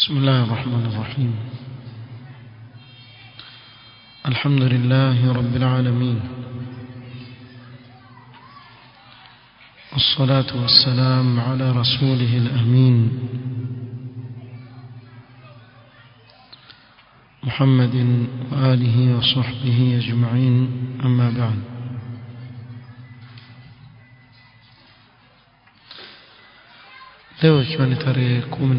بسم الله الرحمن الرحيم. الحمد لله رب العالمين. والصلاة والسلام على رسوله الأمين. محمد وآله وصحبه أجمعين. أما بعد. Leo ikiwa ni tarehe kumi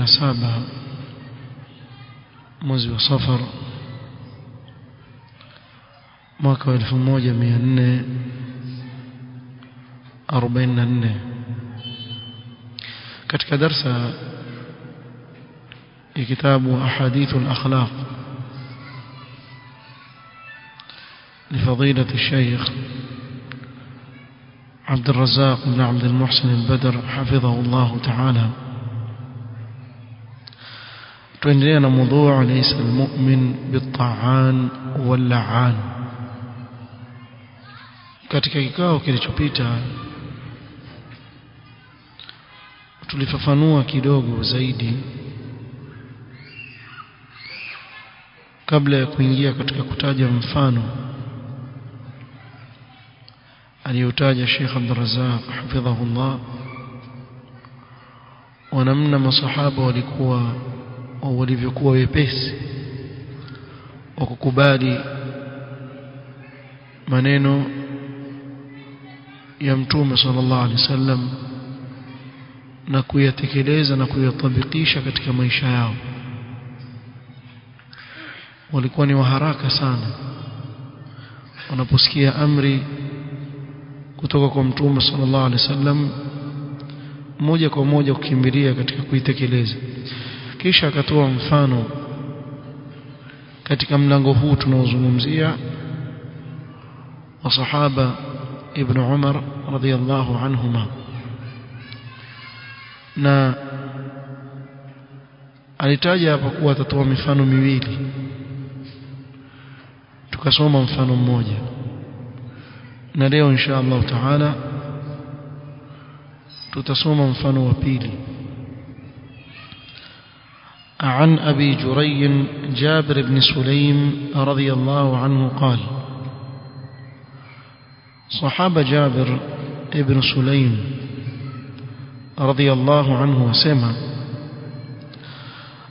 mwezi wa safar mwaka wa elfu moja mia nne arobaini na nne katika darsa ya kitabu ahadithu lakhlaq لفضيلة الشيخ عبد الرزاق بن عبد المحسن البدر حفظه الله تعالى tuendelee na mudhuu laisa almu'min bitta'an wal'an katika kikao kilichopita tulifafanua kidogo zaidi kabla ya kuingia katika kutaja mfano aliyotaja Sheikh Abdul Razzaq hafidhahullah wa namna masahaba walikuwa walivyokuwa wepesi wa kukubali maneno ya mtume sallallahu alaihi wasallam na kuyatekeleza na kuyatabikisha katika maisha yao. Walikuwa ni waharaka sana wanaposikia amri kutoka kwa mtume sallallahu alaihi wasallam moja kwa moja kukimbilia katika kuitekeleza kisha akatoa mfano katika mlango huu tunaozungumzia wa sahaba ibn Umar radhiyallahu anhuma. Na alitaja hapo kuwa atatoa mifano miwili. Tukasoma mfano mmoja. Na leo insha Allah taala tutasoma mfano wa pili عن أبي جري جابر بن سليم رضي الله عنه قال صحابة جابر ابن سليم رضي الله عنه وسمع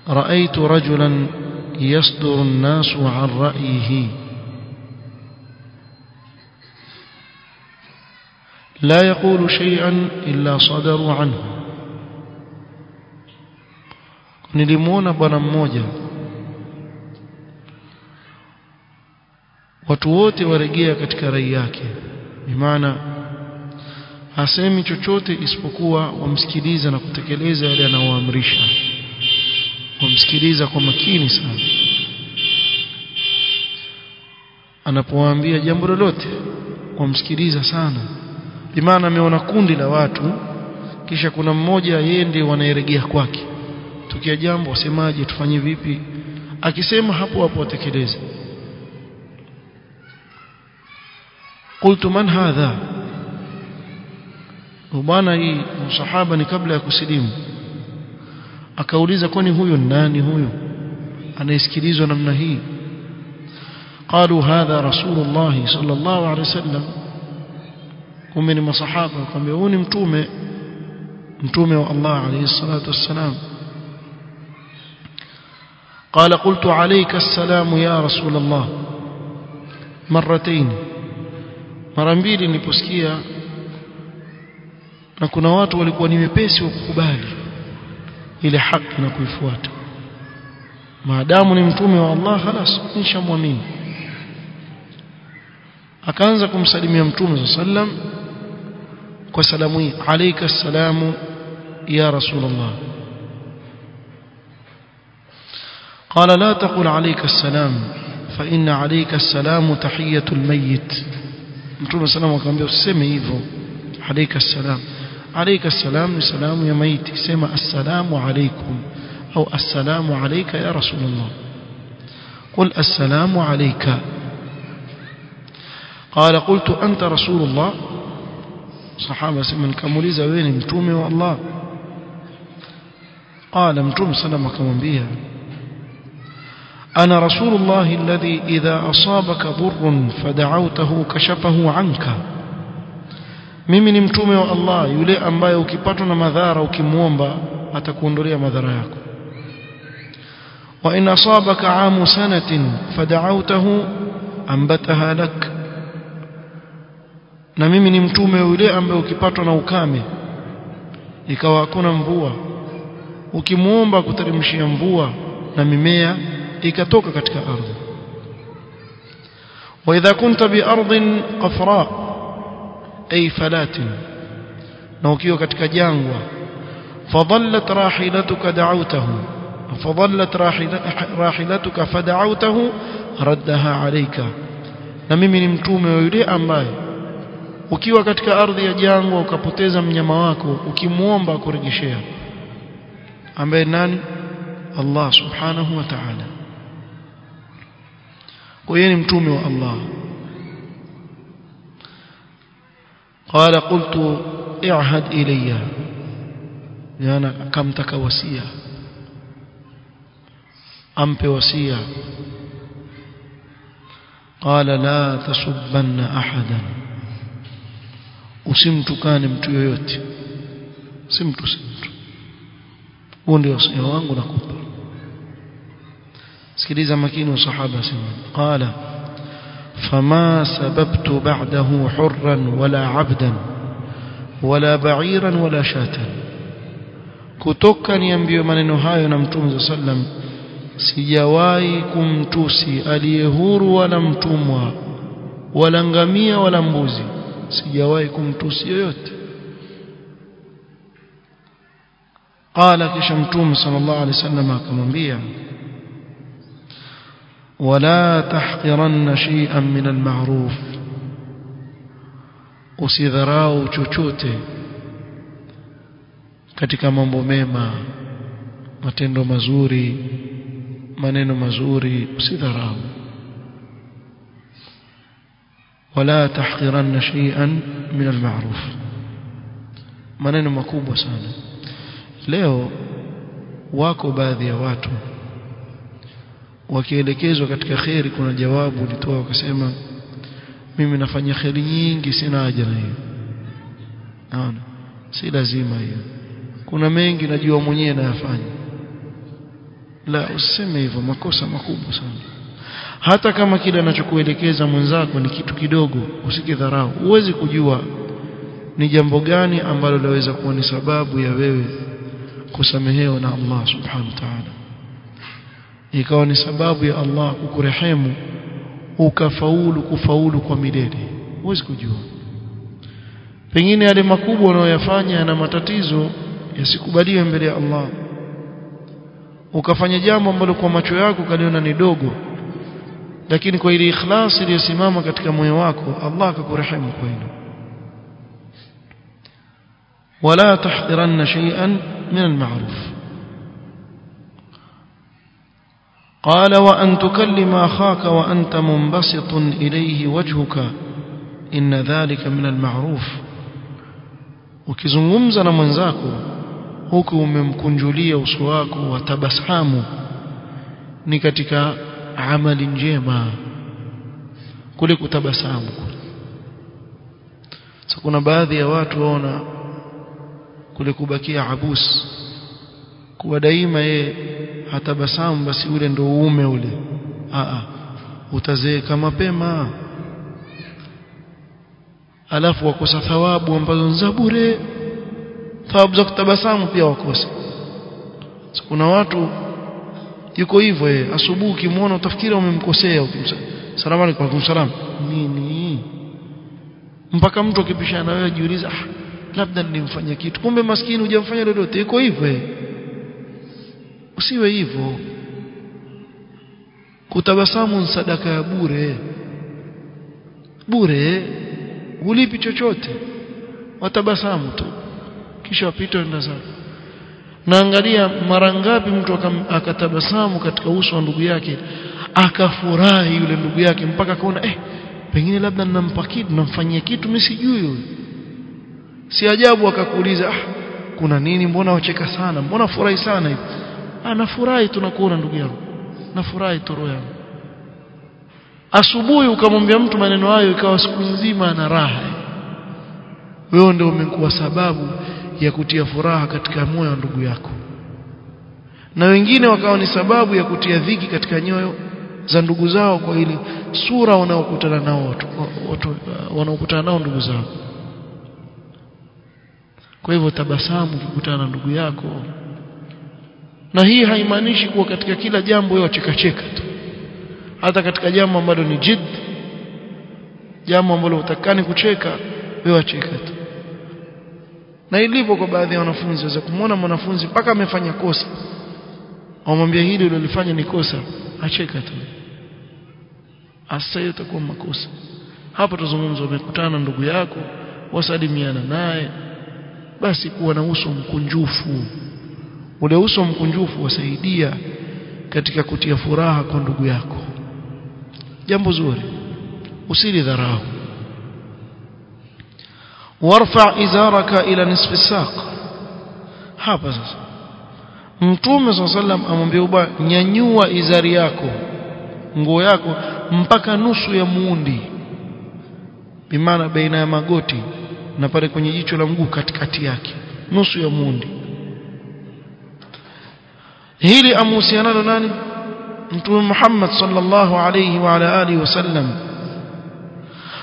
رأيت رجلا يصدر الناس عن رأيه. لا يقول شيئا إلا صدروا عنه. Nilimuona bwana mmoja. Watu wote waregea katika rai yake. Bimaana hasemi chochote isipokuwa wamsikiliza na kutekeleza yale anaoamrisha wamsikiliza kwa makini sana. Anapowaambia jambo lolote wamsikiliza sana. Bimaana ameona kundi la watu kisha kuna mmoja yeye ndiye wanaeregea kwake tukia jambo wasemaje tufanye vipi akisema hapo hapo watekeleze qultu man hadha bwana hii msahaba ni kabla ya kusilimu akauliza kwani huyo nani huyo anayesikilizwa namna hii قالوا هذا رسول الله صلى الله عليه وسلم kumbe ni masahaba akamwambia huyu ni mtume mtume wa Allah alayhi salatu wassalam قال قلت عليك السلام يا رسول الله مرتين mara mbili niliposikia na kuna watu walikuwa ni wepesi wa kukubali ile haki na kuifuata maadamu ni mtume wa Allah خلاص nishamwamini akaanza kumsalimia mtume sallam kwa salamu hii alayka salamu ya rasulullah قال لا تقل عليك السلام فإن عليك السلام تحية الميت. sallam akamwambia usiseme hivyo alayka السلام. عليك السلام ni salamu ya maiti sema assalamu alaykum au assalamu alayka ya rasulullah قل السلام عليك. قال قلت أنت رسول الله. صحابة من كموليزا وين متومي والله. قال متوم سلام akamwambia أنا رسول الله الذي إذا أصابك ضر فدعوته كشفه عنك mimi ni mtume wa Allah yule ambaye ukipatwa na madhara ukimwomba atakuondolea madhara yako wa in asabaka amu sanatin fada'awtahu ambataha lak na mimi ni mtume yule ambaye ukipatwa na ukame ikawa hakuna mvua ukimwomba kuteremshia mvua na mimea ikatoka katika ardhi. Wa idha kunta bi ardhin qafra ay falatin na ukiwa katika jangwa fadallat rahilatuka da'awtahu fadallat rahilatuka fada'awtahu raddaha alayka. Na mimi ni mtume wa yule ambaye ukiwa katika ardhi ya jangwa ukapoteza mnyama wako ukimwomba kurejeshea ambaye nani? Allah subhanahu wa ta'ala kwa hiyo ni mtume wa Allah قال قلت اعهد الي يعني كم تك وصيه امpe وصيه قال لا تسبن احدا usimtukane mtu yoyote simtu simtu huo ndio wasia wangu nakupa سكريزا مكين وصحابة سمين قال فما سببت بعده حرا ولا عبدا ولا بعيرا ولا شاتا كتوكا ينبي من نهاي نمتوم صلى الله عليه وسلم سيوايكم توسي اليهور ولا متوموا ولا انغمية ولا مبوزي سيوايكم توسي يوت. قال كشمتوم صلى الله عليه وسلم كمبيا ولا تحقرن شيئا من المعروف usidharau chochote katika mambo mema matendo mazuri maneno mazuri usidharau wala tahqiranna shay'an min al-ma'ruf maneno makubwa sana leo wako baadhi ya watu wakielekezwa katika kheri kuna jawabu litoa wakasema mimi nafanya kheri nyingi sina haja na hiyo. Naona si lazima hiyo. Kuna mengi najua mwenyewe nayafanya. La usiseme hivyo makosa makubwa sana. Hata kama kile anachokuelekeza mwenzako ni kitu kidogo usikidharau. Huwezi kujua ni jambo gani ambalo laweza kuwa ni sababu ya wewe kusamehewa na Allah subhanahu wa ta'ala ikawa ni sababu ya Allah kukurehemu ukafaulu kufaulu kwa milele. Huwezi kujua. Pengine yale makubwa unayoyafanya yana matatizo yasikubaliwe mbele ya Allah. Ukafanya jambo ambalo kwa macho yako kaliona ni dogo lakini kwa ile ikhlas iliyosimama katika moyo wako Allah akakurehemu kwa hilo wala tahqiranna shay'an min al-ma'ruf قال وأن تكلم أخاك وأنت منبسط إليه وجهك إن ذلك من المعروف ukizungumza na mwenzako huku umemkunjulia uso wako wa tabasamu ni katika amali njema kule kutabasamu so kuna baadhi ya watu waona kule kubakia abus kuwa daima yeye hatabasamu basi ule ndo uume ule. Aa utazeeka mapema. Alafu wakosa thawabu ambazo za bure. Thawabu za kutabasamu pia wakosa. Kuna watu yuko hivyo yeye asubuhi ukimwona utafikiri umemkosea salamu alaykum salam nini? Mpaka mtu akipishana na wewe jiuliza ah labda nilimfanyia kitu. Kumbe maskini hujamfanya lolote. Yuko hivyo yeye usiwe hivyo. Kutabasamu sadaka ya bure. Bure ulipi chochote. Watabasamu tu. Kisha wapita enda zako naangalia mara ngapi mtu akatabasamu katika uso wa ndugu yake akafurahi yule ndugu yake mpaka akaona eh pengine labda ninampa kitu namfanyia kitu mimi sijui huyo si ajabu akakuuliza ah kuna nini? Mbona wacheka sana? Mbona furahi sana hivi ah nafurahi tunakuona ndugu yangu. Nafurahi toro yangu. Asubuhi ukamwambia mtu maneno hayo ikawa siku nzima ana raha. Wewe ndio umekuwa sababu ya kutia furaha katika moyo wa ndugu yako. Na wengine wakawa ni sababu ya kutia dhiki katika nyoyo za ndugu zao kwa ile sura wanaokutana nao watu wanaokutana nao ndugu zao. Kwa hivyo tabasamu ukikutana na ndugu yako na hii haimaanishi kuwa katika kila jambo wewe cheka cheka tu. Hata katika jambo ambalo ni jid jambo ambalo utakani kucheka wewe acheka tu. Na ilipo kwa baadhi ya wanafunzi waweza kumwona mwanafunzi mpaka amefanya kosa. Amwambia hili ulilofanya ni kosa acheka tu. Asa itakuwa makosa. Hapo tuzungumza umekutana ndugu yako wasalimiana naye basi kuwa na uso mkunjufu ule uso mkunjufu wasaidia katika kutia furaha kwa ndugu yako. Jambo zuri. Usili dharau. Warfa izaraka ila nisfi saq. Hapa sasa. Mtume sallam amwambia uba nyanyua izari yako nguo yako mpaka nusu ya muundi. Bimaana baina ya magoti na pale kwenye jicho la mguu katikati yake. Nusu ya muundi hili amuhusianalo nani? Mtume Muhammad sallallahu alayhi wa ala alihi wasallam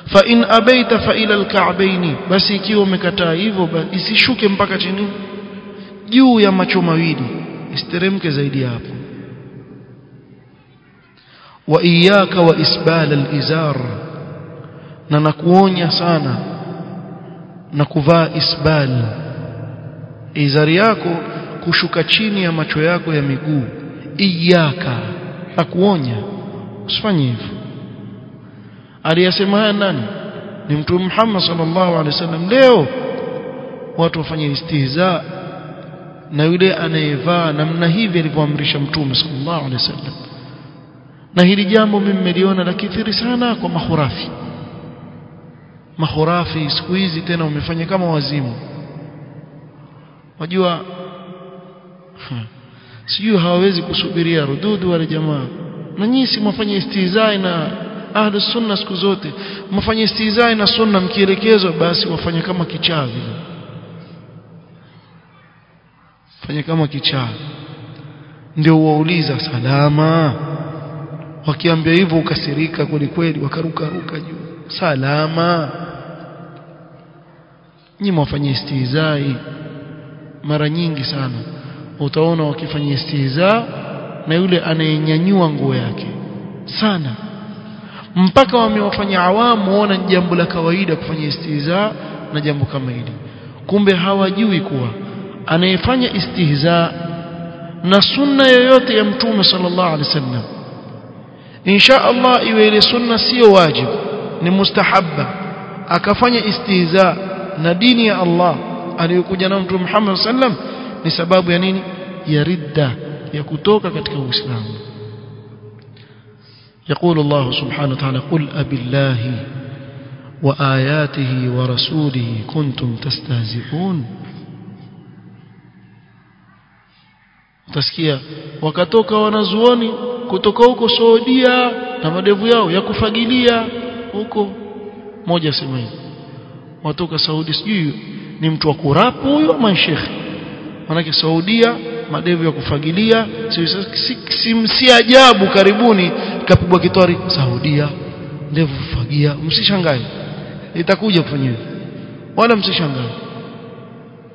fa in abaita fa ila alka'bayn basi ikiwa umekataa hivyo isishuke mpaka chini. Juu ya macho mawili. Isiteremke zaidi hapo. Wa iyyaka wa isbal alizar. Na nakuonya sana na kuvaa isbal. Izari yako kushuka chini ya macho yako ya miguu. Iyaka na kuonya usifanye hivyo. Aliyasema haya nani? Ni mtume Muhammad sallallahu alaihi wasallam. Leo watu wafanye istihza na yule anayevaa namna hivi alivyoamrisha mtume sallallahu alaihi wasallam. Na hili jambo mimi nimeliona la kithiri sana kwa mahurafi. Mahurafi siku hizi tena umefanya kama wazimu. Wajua sijui hawawezi kusubiria rududu wale jamaa. Na nyinyi mwafanye istizai na ahlu sunna siku zote. Mfanye istizai na sunna mkielekezwa basi wafanye kama kichaa vile fanye kama kichaa ndio wauliza salama. Wakiambia hivyo ukasirika kweli kweli wakaruka ruka juu. Salama. Nyinyi mwafanye istizai mara nyingi sana utaona wakifanya istihza na yule anayenyanyua nguo yake. Sana. Mpaka wamewafanya awamu waona ni jambo la kawaida kufanya istihza na jambo kama hili. Kumbe hawajui kuwa anayefanya istihza na sunna yoyote ya mtume sallallahu alaihi wasallam insha Allah iwe ile sunna sio wajibu ni mustahabba akafanya istihza na dini ya Allah aliyokuja na mtume Muhammad sallam ni sababu ya nini ya ridda ya kutoka katika uislamu يقول الله سبحانه وتعالى قل أبي الله وآياته ورسوله كنتم تستهزئون utasikia wakatoka wanazuoni kutoka huko Saudia na madevu yao ya kufagilia huko moja sema hivi watoka Saudi sijui ni mtu wa kurapu huyo ama shekhi manake Saudia madevu ya kufagilia si, si, si, si ajabu karibuni kapigwa kitwari Saudia ndevu kufagia msishangae itakuja kufanya hivyo wala msishangae.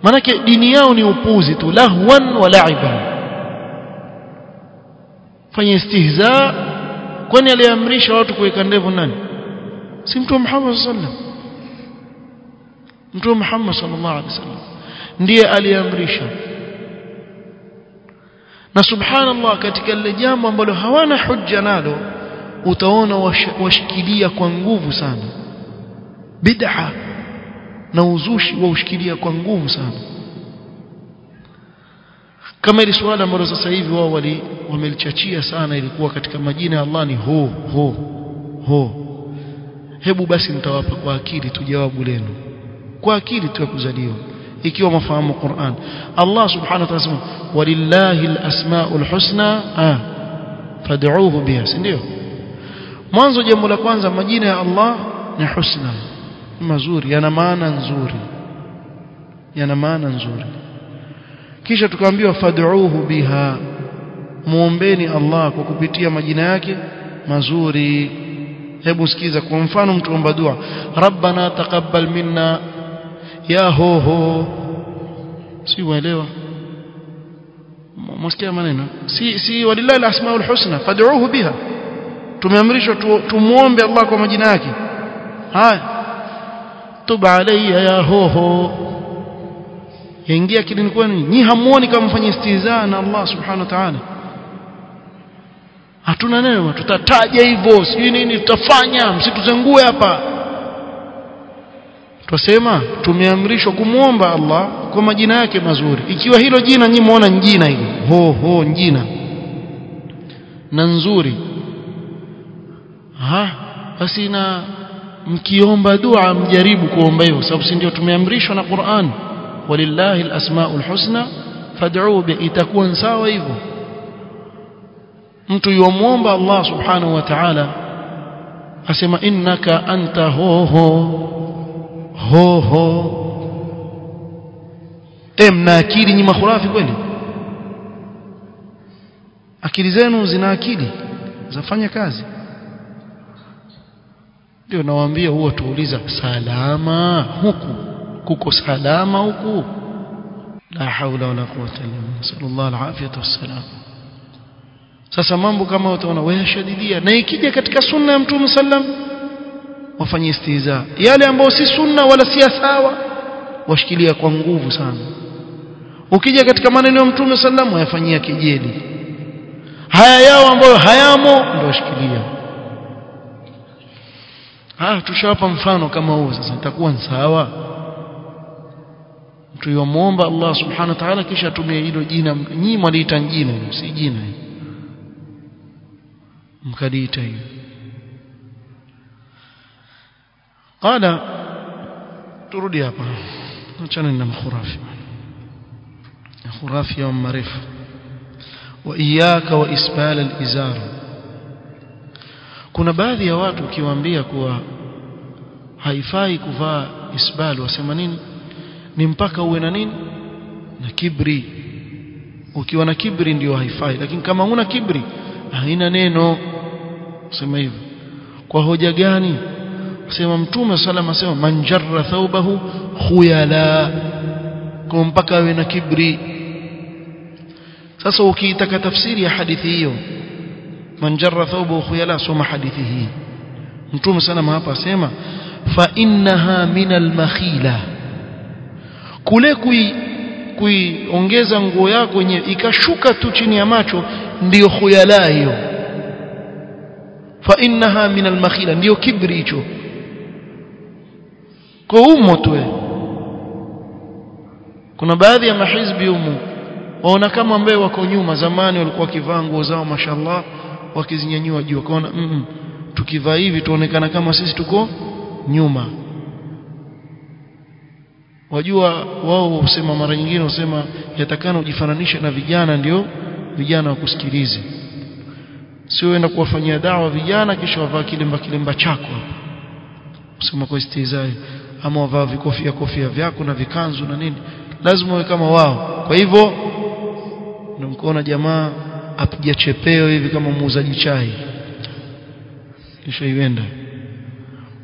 Manake dini yao ni upuzi tu lahwan wa la'iban fanya istihza kwani aliamrisha watu kuweka ndevu nani si mtume Muhammad sallallahu alaihi wasallam. Mtume Muhammad sallallahu alaihi wasallam ndiye aliamrisha na subhanallah katika lile jambo ambalo hawana hujja nalo utaona washikilia kwa nguvu sana. Bid'a na uzushi wa ushikilia kwa nguvu sana. Kama ile swala ambalo sasa hivi wao wali wamelichachia sana ilikuwa katika majina ya Allah ni ho ho ho. Hebu basi nitawapa kwa akili tu jawabu lenu. Kwa akili tu ya kuzaliwa ikiwa mafahamu Qur'an. Allah subhanahu wa ta'ala walillahi alasmaul husna ah fad'uuhu biha ndio? Mwanzo jambo la kwanza majina ya Allah ni husna mazuri yana maana nzuri yana maana nzuri. Kisha tukaambiwa fad'uuhu biha muombeni Allah kwa kupitia majina yake mazuri. Hebu sikiza kwa mfano mtu omba dua rabbana taqabbal minna ya ho ho. Si waelewa msikia maneno. Si si walillahi alasmaul husna fad'uuhu biha. Tumeamrishwa tumuombe Allah kwa majina yake. Haya. Tub alayya ya ho ho. Yaingia kidini kwenu. Nyi hamuoni kama mfanye istiza na Allah subhanahu wa ta'ala. Hatuna neno tutataja hivyo. Sijui nini tutafanya. Msituzengue hapa twasema tumeamrishwa kumwomba Allah kwa majina yake mazuri. Ikiwa hilo jina nyinyi muona njina hilo ho ho njina. Na nzuri. Ha basi na mkiomba dua mjaribu kuomba hivyo sababu si ndio tumeamrishwa na Qur'an? Walillahi alasmaul husna fad'u bi itakuwa sawa hivyo. Mtu yomwomba Allah subhanahu wa ta'ala asema innaka anta ho ho ho. Ho e mna akili nyinyi makhurafi kweli? Akili zenu zina akili zafanya kazi. Ndio nawaambia huwa tuuliza salama huku? Kuko salama huku? La haula wala quwwata illa billah. Sallallahu alafiyata wassalam. Sasa mambo kama utaona wayashadidia na ikija katika sunna ya mtume sallam wafanye istihza yale ambayo si sunna wala si sawa washikilia kwa nguvu sana. Ukija katika maneno ya mtume sallallahu yafanyia kijeli haya yao ambayo hayamo ndio washikilia. Ah tushawapa mfano kama huo sasa itakuwa sawa? Mtu yomuomba Allah subhanahu wa ta'ala kisha atumie hilo jina. Nyinyi mwaliita jina si jina. Mkaliita hiyo qala turudi hapa. Achana na makhurafi khurafi ya marefu. Wa iyaka wa isbal al-izar. Kuna baadhi ya watu ukiwaambia kuwa haifai kuvaa isbal wasema nini? Ni mpaka uwe na nini? Na kibri. Ukiwa na kibri ndio haifai lakini kama huna kibri haina neno. Sema hivyo. Kwa hoja gani sema mtume salama asema man jarra thawbahu khuyala kwa mpaka awe na kibri sasa ukiitaka tafsiri ya hadithi hiyo man jarra thawbahu khuyala soma hadithi hii. Mtume salama hapa asema fa innaha min al-makhila kule kui kuiongeza nguo yako yenyewe ikashuka tu chini ya macho ndiyo khuyala hiyo. Fa innaha min al-makhila ndiyo kibri hicho kwa umo tu kuna baadhi ya mahizbi umo waona kama ambaye wako nyuma. Zamani walikuwa wakivaa nguo zao mashallah wakizinyanyua juu wakaona mm -mm, tukivaa hivi tuonekana kama sisi tuko nyuma. Wajua wao husema mara nyingine husema yatakana ujifananishe na vijana ndio vijana wakusikilize. Sioenda kuwafanyia dawa vijana kisha wavaa kilemba kilemba chako hapa. Kwa istizai ama wavaa vikofia kofia vyako na vikanzu na nini. Lazima uwe kama wao. Kwa hivyo ndio mkoona jamaa apiga chepeo hivi kama muuzaji chai. Kisha iwenda.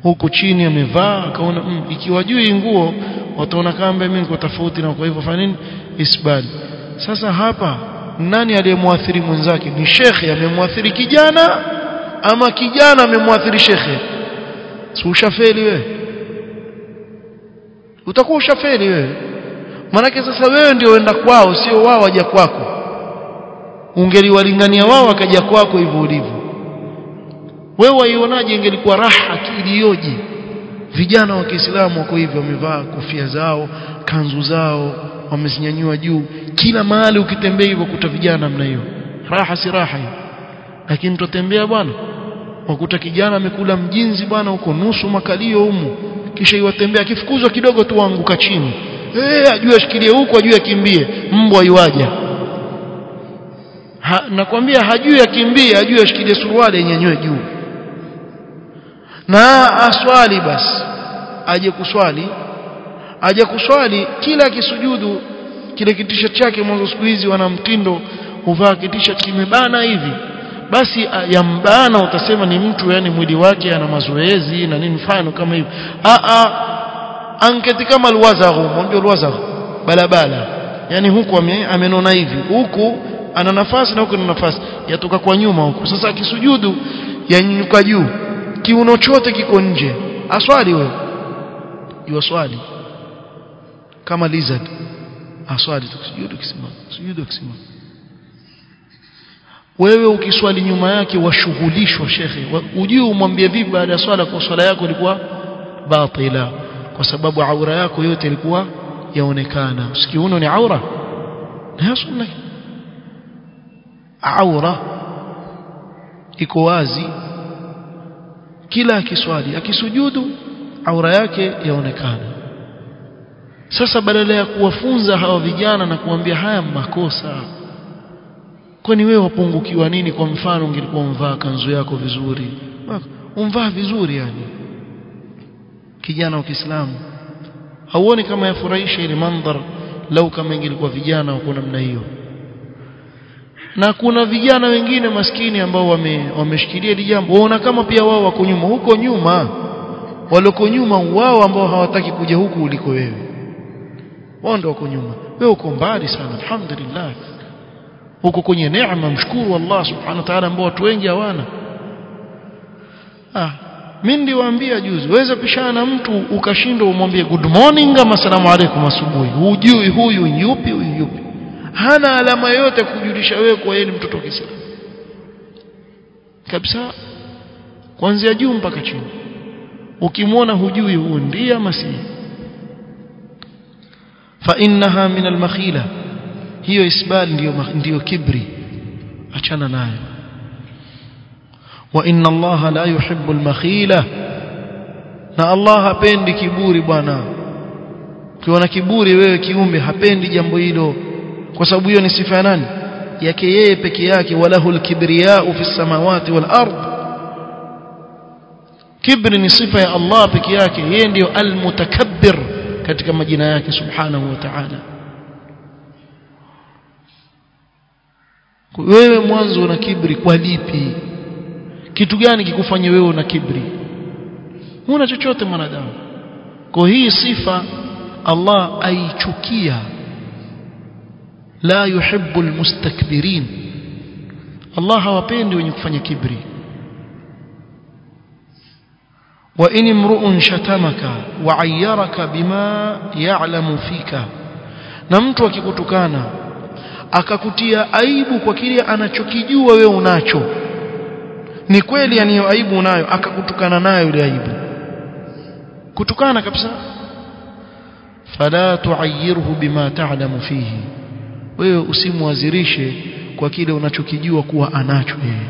Huku chini amevaa akaona mm, ikiwa juu nguo wataona kamba mimi niko tofauti na kwa hivyo fanya nini? Isbali sasa hapa nani aliyemwathiri mwenzake? Ni shekhe. Amemwathiri kijana ama kijana amemwathiri shekhe? Si ushafeli wewe utakuwa ushafeli wewe. Manake sasa wewe ndio uenda kwao sio wao waja kwako. Ungeliwalingania wao wakaja kwako hivyo ulivyo. Wewe waionaje ingelikuwa raha iliyoje vijana wa Kiislamu wako hivyo wamevaa kofia zao kanzu zao wamezinyanyua juu. Kila mahali ukitembea hivyo kuta vijana mna hiyo. Raha si raha hiyo. Lakini tutembea bwana. Wakuta kijana amekula mjinzi bwana huko nusu makalio humu kisha iwatembea akifukuzwa kidogo tu waanguka chini. Eh ajue ashikilie huko ajue akimbie. Mbwa yuaja. Ha, nakwambia hajui akimbie ajue ashikilie suruali yenyewe juu. Na aswali basi aje kuswali. Aje kuswali kila kisujudu kile kitisha chake mwanzo siku hizi wana mtindo huvaa kitisha kimebana hivi basi yambana utasema ni mtu yani mwili wake ana mazoezi na nini mfano kama hivyo a a anketi kama alwazaghu mwambie alwazaghu balabala. Yani huku amenona hivi huku ana nafasi na huku ana nafasi. Yatoka kwa nyuma huku. Sasa akisujudu yanyuka juu. Kiuno chote kiko nje. Aswali wewe. Jua swali. Kama lizard. Aswali tukisujudu kisimama. Sujudu kisimama wewe ukiswali nyuma yake washughulishwa shekhe. Ujue umwambie vipi baada ya swala kwa swala yako ilikuwa batila. Kwa sababu aura yako yote ilikuwa yaonekana. Sikiuno ni aura? Na sunna aura iko wazi. Kila akiswali akisujudu aura yake yaonekana. Sasa badala ya kuwafunza hawa vijana na kuambia haya makosa kwani wewe wapungukiwa nini? Kwa mfano ungelikuwa umvaa kanzu yako vizuri. Umvaa vizuri yani. Kijana wa Kiislamu. Hauoni kama yafurahisha ile mandhar? Lau kama ingelikuwa vijana wako namna hiyo. Na kuna vijana wengine maskini ambao wame, wameshikilia hili jambo. Waona kama pia wao wako nyuma. Huko nyuma. Waloko nyuma wao ambao hawataki kuja huku uliko wewe. Wao ndio wako nyuma. Wewe uko mbali sana. Alhamdulillah huko kwenye neema mshukuru Allah subhanahu wa ta'ala ambao watu wengi hawana. Ah mimi ndiwaambia juzi waweza pishana na mtu ukashindwa umwambie good morning ama salamu alaykum asubuhi. Hujui huyu yupi huyu yupi. Hana alama yote kujulisha wewe kwa yeye ni mtoto Kiislamu. Kabisa kuanzia juu mpaka chini. Ukimwona hujui huyu ndiye ama si fa innaha min al-makhila hiyo isbal ndiyo ndiyo kibri achana nayo wa inna allaha la yuhibbu al-makhila na Allah hapendi kiburi bwana ukiona kiburi wewe kiumbe hapendi jambo hilo kwa sababu hiyo ni sifa ya nani yake yeye peke yake walahul kibriyau fi samawati wal ard kibri ni sifa ya Allah peke yake yeye ndiyo al-mutakabbir katika majina yake subhanahu wa ta'ala wewe mwanzo una kibri kwa lipi? Kitu gani kikufanye wewe una kibri huna chochote mwanadamu. Kwa hii sifa Allah aichukia. La yuhibbu almustakbirin. Allah hawapendi wenye kufanya kibri wa in imru'un shatamaka wa ayyaraka bima ya'lamu fika. Na mtu akikutukana akakutia aibu kwa kile anachokijua wewe unacho. Ni kweli yani aibu unayo akakutukana nayo ile aibu. Kutukana kabisa. Fala tuayirhu bima ta'lamu fihi. Wewe usimwazirishe kwa kile unachokijua kuwa anacho yeye.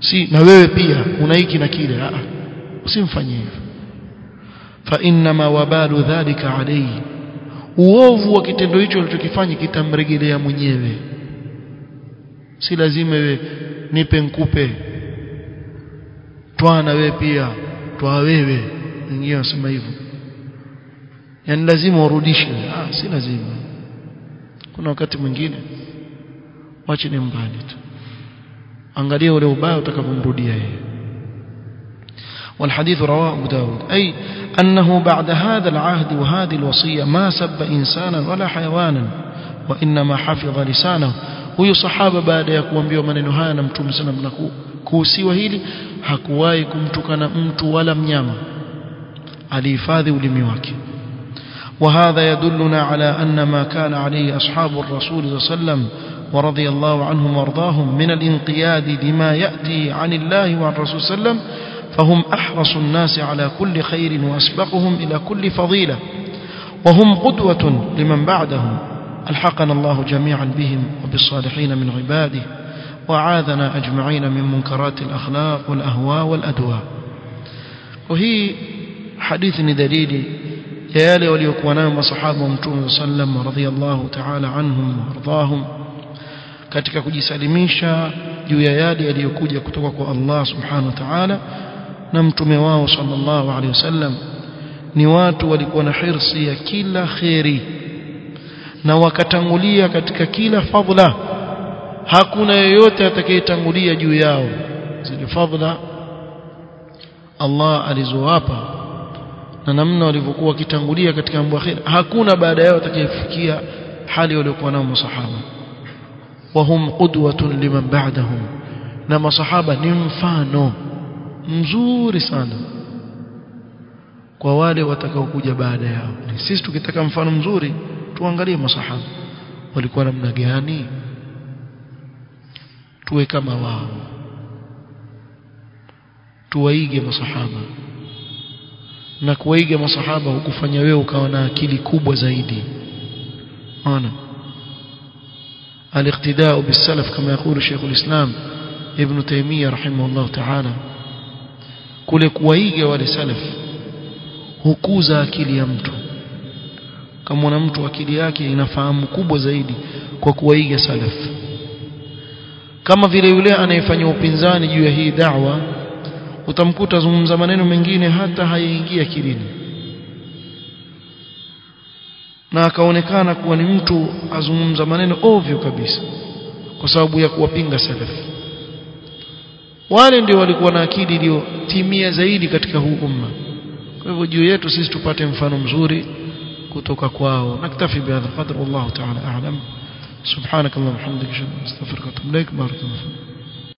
Si na wewe pia una hiki na kile. Usimfanyie hivyo. Fa ma wabalu dhalika alayhi uovu wa kitendo hicho alichokifanya kitamrejelea mwenyewe si lazima wewe nipe nkupe twana wewe pia twa wewe wengine wanasema hivyo yani lazima urudishe ah si lazima kuna wakati mwingine wache ni mbali tu angalia ule ubaya utakavyomrudia yeye والحديث رواه أبو داود أي أنه بعد هذا العهد وهذه الوصية ما سب إنسانا ولا حيوانا وإنما حفظ لسانه. huyu sahaba baada ya kuambiwa maneno haya na mtume sana na kuhusiwa hili hakuwahi kumtukana mtu wala mnyama alihifadhi وهذا يدلنا على أن ما كان عليه أصحاب الرسول صلى الله عليه وسلم ورضي الله عنهم وأرضاهم من الانقياد لما يأتي عن الله وعن الرسول صلى الله عليه وسلم فهم أحرص الناس على كل خير وأسبقهم إلى كل فضيلة وهم قدوة لمن بعدهم. ألحقنا الله جميعا بهم وبالصالحين من عباده وعاذنا أجمعين من منكرات الأخلاق والأهواء والأدواء. وهي حديث دليل ya yale waliokuwa nayo masahaba wa mtume sallam radhiyallahu ta'ala anhum wardahum katika kujisalimisha juu ya yale yaliyokuja kutoka kwa Allah subhanahu wa ta'ala na mtume wao sallallahu alaihi wasallam ni watu walikuwa na hirsi ya kila kheri. Na wakatangulia katika kila fadhila. Hakuna yeyote atakayetangulia juu yao. Zile fadhila Allah alizowapa na namna walivyokuwa wakitangulia katika mambo kheri. Hakuna baada yao atakayefikia hali waliokuwa nao masahaba. Wahum qudwatun liman ba'dahum. Na masahaba ni mfano mzuri sana kwa wale watakaokuja baada yao sisi tukitaka mfano mzuri tuangalie masahaba walikuwa namna gani tuwe kama wao tuwaige masahaba na kuwaiga masahaba hukufanya wewe ukawa na akili kubwa zaidi ona الاقتداء بالسلف كما يقول شيخ الإسلام ابن تيمية رحمه الله تعالى kule kuwaiga wale salaf hukuza akili ya mtu. Kama mtu akili yake inafahamu kubwa zaidi kwa kuwaiga salaf. Kama vile yule anayefanya upinzani juu ya hii da'wa utamkuta zungumza maneno mengine hata hayaingia kilini na akaonekana kuwa ni mtu azungumza maneno ovyo kabisa kwa sababu ya kuwapinga salaf wale ndio walikuwa na akili iliyotimia zaidi katika huu umma. Kwa hivyo juu yetu sisi tupate mfano mzuri kutoka kwao. Naktafi bihadha qadr wallahu ta'ala a'lam. Subhanakallahumma hamdika astaghfiruka wa atubu ilaik barakallahu